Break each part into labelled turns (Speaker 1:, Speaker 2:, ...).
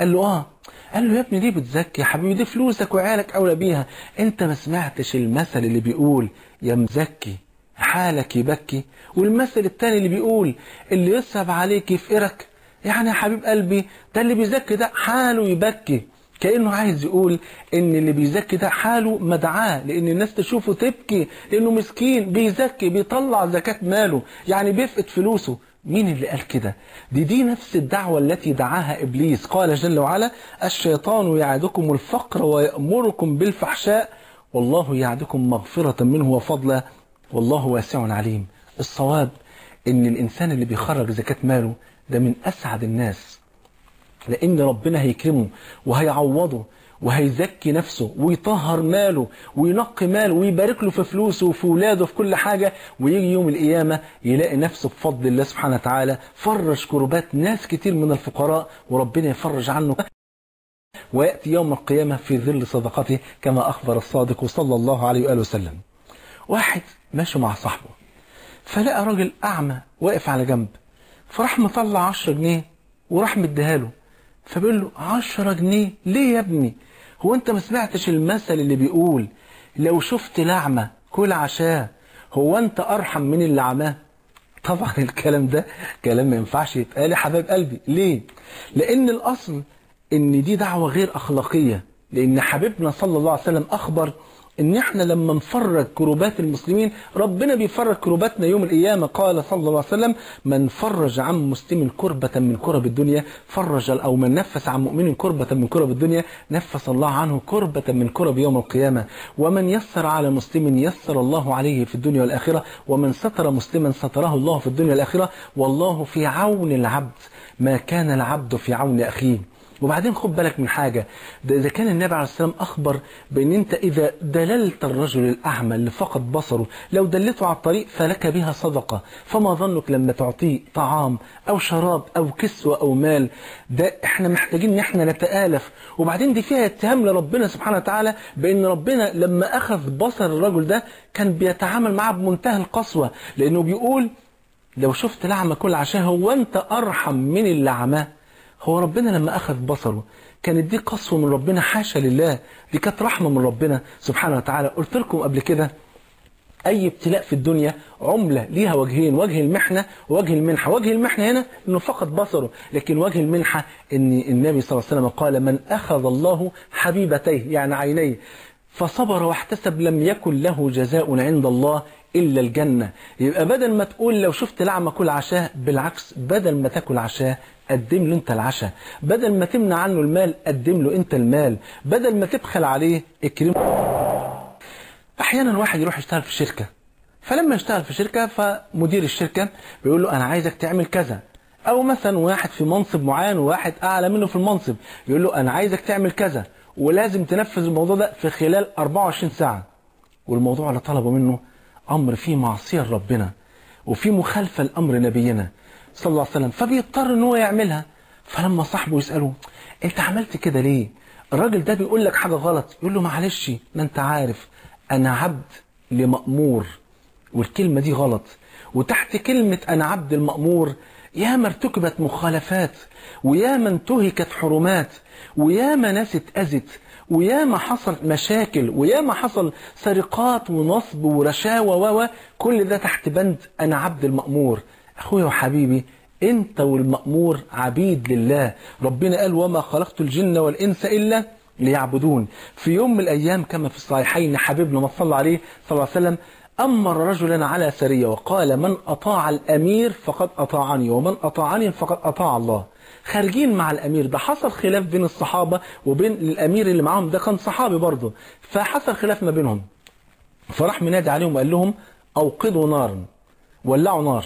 Speaker 1: قال له آه. قال له يا ابني ليه بتزكي يا حبيبي؟ دي فلوسك وعيالك أولى بيها. أنت ما سمعتش المثل اللي بيقول يا مزكي حالك يبكي؟ والمثل التاني اللي بيقول اللي يصعب عليك يفقرك؟ يعني يا حبيب قلبي ده اللي بيزكي ده حاله يبكي. كأنه عايز يقول إن اللي بيزكي ده حاله مدعاة لأن الناس تشوفه تبكي لأنه مسكين بيزكي بيطلع زكاة ماله يعني بيفقد فلوسه. مين اللي قال كده؟ دي دي نفس الدعوة التي دعاها إبليس. قال جل وعلا الشيطان يعدكم الفقر ويأمركم بالفحشاء والله يعدكم مغفرة منه وفضلا والله واسع عليم. الصواب إن الإنسان اللي بيخرج زكاة ماله ده من أسعد الناس لأن ربنا هيكرمه وهيعوضه. وهيزكي نفسه ويطهر ماله وينقي ماله ويبارك له في فلوسه وفي ولاده في كل حاجة. ويجي يوم القيامة يلاقي نفسه بفضل الله سبحانه وتعالى فرج كربات ناس كتير من الفقراء وربنا يفرج عنه. ويأتي يوم القيامة في ظل صدقته كما أخبر الصادق صلى الله عليه وآله وسلم. واحد ماشي مع صاحبه فلقى راجل أعمى واقف على جنب فراح مطلع 10 جنيه وراح مديها له. فبيقول له 10 جنيه؟ ليه يا ابني؟ هو انت ما سمعتش المثل اللي بيقول لو شفت لعمة كل عشاه هو انت أرحم من اللي عماه طبعا الكلام ده كلام ما ينفعش يتقال يا حبايب قلبي. ليه؟ لأن الأصل إن دي دعوة غير أخلاقية. لأن حبيبنا صلى الله عليه وسلم أخبر إن إحنا لما نفرج كروبات المسلمين ربنا بيفرج كروباتنا يوم القيامة. قال صلى الله عليه وسلم من فرج عن مسلم كربة من كرب الدنيا فرج أو من نفس عن مؤمن كربة من كرب الدنيا نفس الله عنه كربة من كرب يوم القيامة. ومن يسر على مسلم يسر الله عليه في الدنيا والآخرة ومن ستر مسلما ستره الله في الدنيا والآخرة. والله في عون العبد ما كان العبد في عون أخيه. وبعدين خد بالك من حاجة. ده إذا كان النبي عليه السلام أخبر بأن أنت إذا دللت الرجل الأعمى اللي فقد بصره لو دلته على الطريق فلك بها صدقة. فما ظنك لما تعطيه طعام أو شراب أو كسوة أو مال؟ ده إحنا محتاجين إن إحنا نتآلف. وبعدين دي فيها اتهام لربنا سبحانه وتعالى بأن ربنا لما أخذ بصر الرجل ده كان بيتعامل معاه بمنتهى القسوة. لأنه بيقول لو شفت لعمة كل عشان هو أنت أرحم من اللي عماه هو ربنا لما أخذ بصره كانت دي قسوة من ربنا حاشا لله دي كانت رحمة من ربنا سبحانه وتعالى. قلت لكم قبل كده أي ابتلاء في الدنيا عملة ليها وجهين وجه المحنة ووجه المنحة. وجه المحنة هنا أنه فقد بصره لكن وجه المنحة أن النبي صلى الله عليه وسلم قال من أخذ الله حبيبتيه يعني عينيه. فصبر واحتسب لم يكن له جزاء عند الله إلا الجنة. يبقى بدل ما تقول لو شفت لعمة كل عشاء بالعكس بدل ما تاكل عشاء قدم له انت العشاء. بدل ما تمنع عنه المال قدم له انت المال. بدل ما تبخل عليه اكرمه أحيانا واحد يروح يشتغل في شركة. فلما يشتغل في شركة فمدير الشركة بيقول له أنا عايزك تعمل كذا. أو مثلا واحد في منصب معين وواحد أعلى منه في المنصب يقول له أنا عايزك تعمل كذا. ولازم تنفذ الموضوع ده في خلال 24 ساعة. والموضوع اللي طلبه منه أمر فيه معصية لربنا وفي مخالفة لأمر نبينا صلى الله عليه وسلم. فبيضطر إن هو يعملها. فلما صاحبه يسأله أنت عملت كده ليه؟ الراجل ده بيقول لك حاجة غلط. يقول له معلش ما أنت عارف أنا عبد لمأمور. والكلمة دي غلط. وتحت كلمة أنا عبد المأمور ياما ارتكبت مخالفات وياما انتهكت حرمات وياما ناس اتأذت وياما حصل مشاكل وياما حصل سرقات ونصب ورشاوى و كل ده تحت بند أنا عبد المأمور. أخويا وحبيبي أنت والمأمور عبيد لله. ربنا قال وما خلقت الجن والإنس إلا ليعبدون. في يوم من الأيام كما في الصحيحين حبيبنا ما صلى عليه صلى الله عليه وسلم أمر رجلا على سريه وقال من أطاع الأمير فقد أطاعني ومن أطاعني فقد أطاع الله. خارجين مع الأمير ده حصل خلاف بين الصحابة وبين الأمير اللي معاهم ده كان صحابي برضه. فحصل خلاف ما بينهم. فراح منادي عليهم وقال لهم أوقدوا نارا ولعوا نار.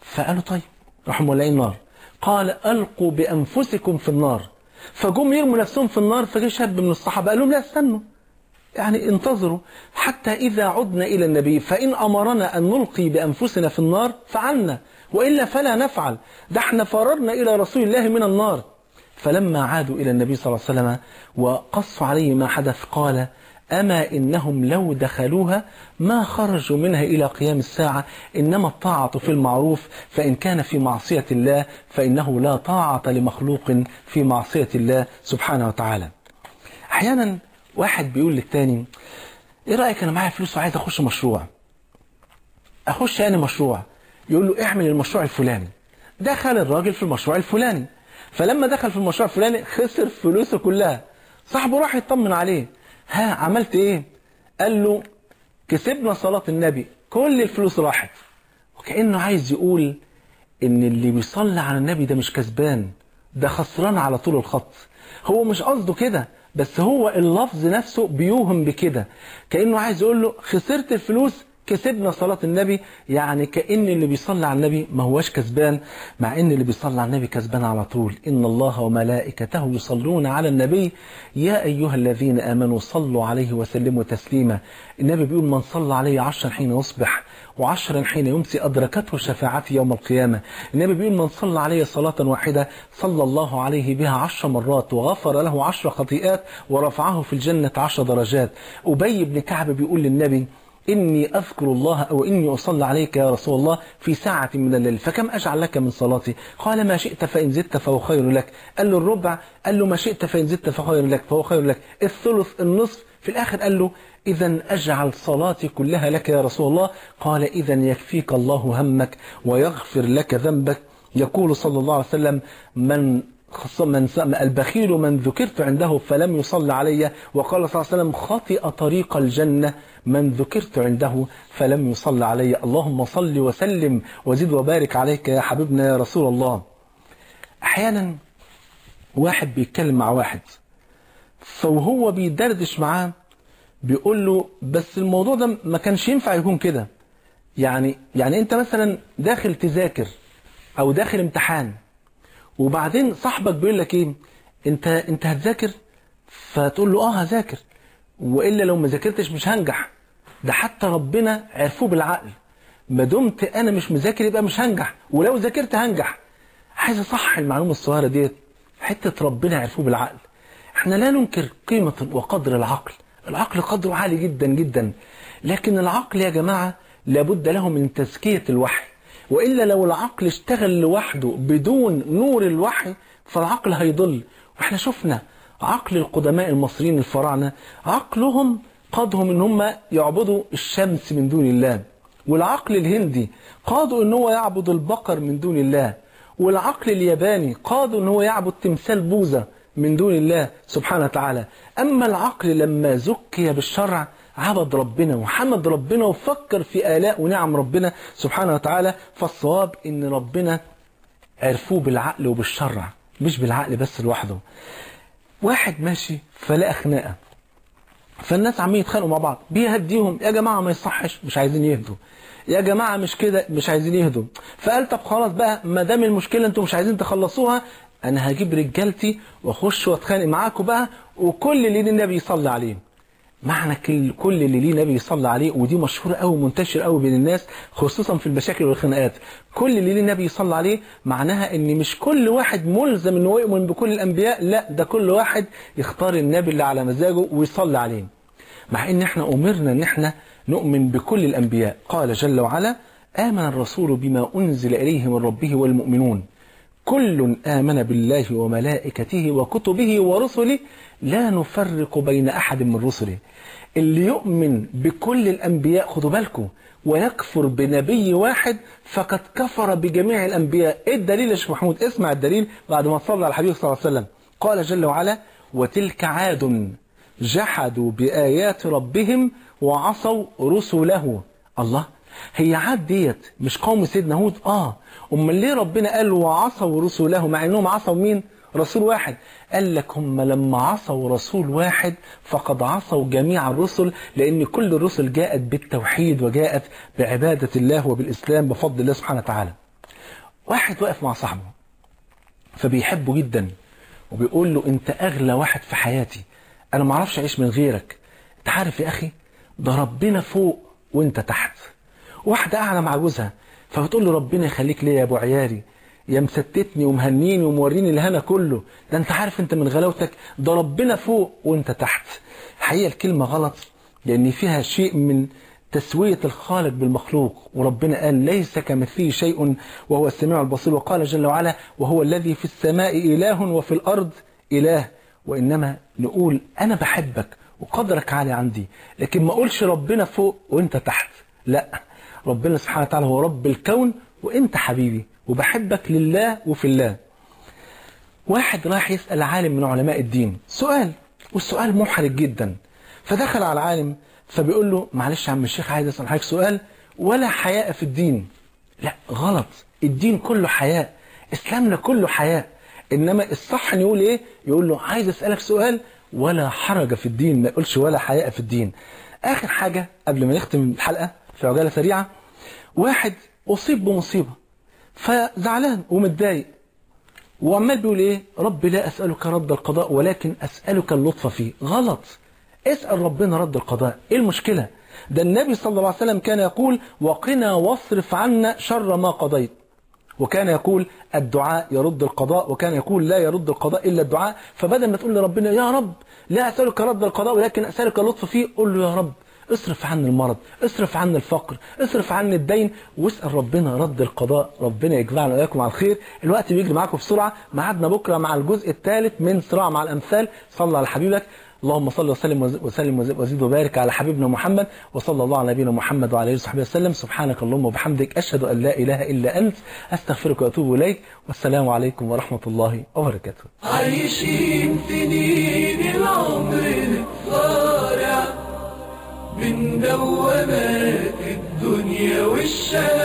Speaker 1: فقالوا طيب راحوا مولعين نار. قال ألقوا بأنفسكم في النار. فجم يرموا نفسهم في النار فجاء شاب من الصحابة قال لهم لا استنوا. يعني انتظروا حتى إذا عدنا إلى النبي فإن أمرنا أن نلقي بأنفسنا في النار فعلنا وإلا فلا نفعل. ده إحنا فررنا إلى رسول الله من النار. فلما عادوا إلى النبي صلى الله عليه وسلم وقصوا عليه ما حدث قال أما إنهم لو دخلوها ما خرجوا منها إلى قيام الساعة إنما الطاعة في المعروف فإن كان في معصية الله فإنه لا طاعة لمخلوق في معصية الله سبحانه وتعالى. أحيانا واحد بيقول للتاني إيه رأيك أنا معايا فلوس وعايز أخش مشروع؟ أخش أنا مشروع. يقول له اعمل المشروع الفلاني. دخل الراجل في المشروع الفلاني. فلما دخل في المشروع الفلاني خسر فلوسه كلها. صاحبه راح يطمن عليه. ها عملت إيه؟ قال له كسبنا صلاة النبي. كل الفلوس راحت. وكأنه عايز يقول إن اللي بيصلي على النبي ده مش كسبان ده خسران على طول الخط. هو مش قصده كده. بس هو اللفظ نفسه بيوهم بكده. كأنه عايز يقول له خسرت الفلوس كسبنا صلاة النبي يعني كأن اللي بيصلي على النبي ما هوش كسبان مع إن اللي بيصلي على النبي كسبان على طول. إن الله وملائكته يصلون على النبي. يا أيها الذين آمنوا صلوا عليه وسلموا تسليما. النبي بيقول من صلى عليه عشرا حين يصبح وعشرا حين يمسي أدركته شفاعتي يوم القيامة. النبي بيقول من صلى عليه صلاة واحدة صلى الله عليه بها عشر مرات وغفر له عشر خطيئات ورفعه في الجنة عشر درجات. أبي بن كعب بيقول للنبي إني أذكر الله أو إني أصلي عليك يا رسول الله في ساعة من الليل فكم أجعل لك من صلاتي؟ قال ما شئت فإن زدت فهو خير لك. قال له الربع قال له ما شئت فإن زدت فهو خير لك فهو خير لك. الثلث النصف في الآخر قال له إذا أجعل صلاتي كلها لك يا رسول الله. قال إذا يكفيك الله همك ويغفر لك ذنبك. يقول صلى الله عليه وسلم من من البخيل من ذكرت عنده فلم يصل علي وقال صلى الله عليه وسلم خطئ طريق الجنة من ذكرت عنده فلم يصل علي. اللهم صل وسلم وزد وبارك عليك يا حبيبنا يا رسول الله. أحيانا واحد بيتكلم مع واحد فوهو بيدردش معاه بيقول له بس الموضوع ده ما كانش ينفع يكون كده. يعني يعني أنت مثلا داخل تذاكر أو داخل امتحان وبعدين صاحبك بيقول لك إيه؟ انت أنت هتذاكر؟ فتقول له آه هذاكر. وإلا لو ما ذاكرتش مش هنجح. ده حتى ربنا عرفوه بالعقل. ما دمت أنا مش مذاكر يبقى مش هنجح. ولو ذاكرت هنجح. عايز أصح المعلومة الصغيرة ديت. حتة ربنا عرفوه بالعقل. إحنا لا ننكر قيمة وقدر العقل. العقل قدره عالي جدا جدا. لكن العقل يا جماعة لابد له من تزكية الوحي. وإلا لو العقل اشتغل لوحده بدون نور الوحي فالعقل هيضل. وإحنا شفنا عقل القدماء المصريين الفراعنة عقلهم قادهم إن هم يعبدوا الشمس من دون الله. والعقل الهندي قادوا إن هو يعبد البقر من دون الله. والعقل الياباني قادوا إن هو يعبد تمثال بوذا من دون الله سبحانه وتعالى. أما العقل لما زكي بالشرع عبد ربنا وحمد ربنا وفكر في آلاء ونعم ربنا سبحانه وتعالى. فالصواب إن ربنا عرفوه بالعقل وبالشرع مش بالعقل بس لوحده. واحد ماشي فلقى خناقة. فالناس عمالين يتخانقوا مع بعض. بيهديهم يا جماعة ما يصحش. مش عايزين يهدوا. يا جماعة مش كده. مش عايزين يهدوا. فقال طب خلاص بقى ما دام المشكلة أنتم مش عايزين تخلصوها أنا هجيب رجالتي وأخش وأتخانق معاكم بقى وكل اللي النبي يصلي عليه معنى كل اللي ليه نبي يصلي عليه ودي مشهورة قوي منتشر قوي بين الناس خصوصا في المشاكل والخناقات. كل اللي ليه نبي يصلي عليه معناها إن مش كل واحد ملزم إنه يؤمن بكل الأنبياء لا ده كل واحد يختار النبي اللي على مزاجه ويصلي عليه. مع إن إحنا أمرنا إن إحنا نؤمن بكل الأنبياء. قال جل وعلا آمن الرسول بما أنزل إليه من ربه والمؤمنون. كل آمن بالله وملائكته وكتبه ورسله لا نفرق بين أحد من رسله. اللي يؤمن بكل الأنبياء خدوا بالكم ويكفر بنبي واحد فقد كفر بجميع الأنبياء. إيه الدليل يا شيخ محمود؟ اسمع الدليل بعد ما صلى على الحبيب صلى الله عليه وسلم. قال جل وعلا وتلك عاد جحدوا بآيات ربهم وعصوا رسله. الله هي عاد ديت مش قوم سيدنا هود؟ آه. أمال ليه ربنا قال وعصوا رسله مع إنهم عصوا مين؟ رسول واحد. قال لك هم لما عصوا رسول واحد فقد عصوا جميع الرسل لأن كل الرسل جاءت بالتوحيد وجاءت بعبادة الله وبالإسلام بفضل الله سبحانه وتعالى. واحد واقف مع صاحبه فبيحبه جدا وبيقول له أنت أغلى واحد في حياتي. أنا ما أعرفش أعيش من غيرك. أنت عارف يا أخي؟ ده ربنا فوق وأنت تحت. واحدة قاعدة مع جوزها. فبتقول له ربنا يخليك ليا يا أبو عيالي يا مستتني ومهنيني وموريني الهنا كله. ده أنت عارف أنت من غلاوتك. ده ربنا فوق وأنت تحت. الحقيقة الكلمة غلط لأن فيها شيء من تسوية الخالق بالمخلوق. وربنا قال ليس كمثله شيء وهو السميع البصير. وقال جل وعلا وهو الذي في السماء إله وفي الأرض إله. وإنما نقول أنا بحبك وقدرك عالي عندي لكن ما أقولش ربنا فوق وإنت تحت. لا. ربنا سبحانه وتعالى هو رب الكون وإنت حبيبي وبحبك لله وفي الله. واحد راح يسأل عالم من علماء الدين. سؤال والسؤال محرج جدا. فدخل على العالم فبيقول له معلش يا عم الشيخ عايز أسأل حضرتك سؤال ولا حياء في الدين. لا غلط. الدين كله حياء إسلامنا كله حياء. إنما الصح إن يقول إيه؟ يقول له عايز أسألك سؤال ولا حرج في الدين. ما يقولش ولا حياء في الدين. آخر حاجة قبل ما نختم الحلقة في عجاله سريعة. واحد أصيب بمصيبة فزعلان ومتضايق. وعمال بيقول إيه؟ رب لا أسألك رد القضاء ولكن أسألك اللطف فيه. غلط. اسأل ربنا رد القضاء. إيه المشكلة؟ ده النبي صلى الله عليه وسلم كان يقول وقنا واصرف عنا شر ما قضيت. وكان يقول الدعاء يرد القضاء. وكان يقول لا يرد القضاء إلا الدعاء. فبدل ما تقول لربنا يا رب لا أسألك رد القضاء ولكن أسألك اللطف فيه قول له يا رب. اصرف عني المرض اصرف عني الفقر اصرف عني الدين واسأل ربنا رد القضاء ربنا يجمعنا وإياكم على الخير. الوقت بيجري معاكم بسرعة ميعادنا بكرة مع الجزء الثالث من صراع مع الأمثال. صلى على حبيبك. اللهم صل وسلم وسلم وزد وبارك على حبيبنا محمد وصلى الله على نبينا محمد وعلى آله وصحبه وسلم. سبحانك اللهم وبحمدك أشهد أن لا إله إلا أنت أستغفرك وأتوب إليك. والسلام عليكم ورحمة الله وبركاته.
Speaker 2: عايشين سنين العمر. الدنيا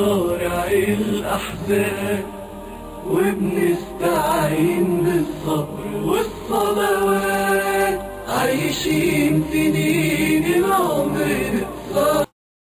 Speaker 2: ونصارع الأحزان وبنستعين بالصبر والصلوات عايشين نيل